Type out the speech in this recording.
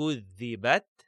كذبت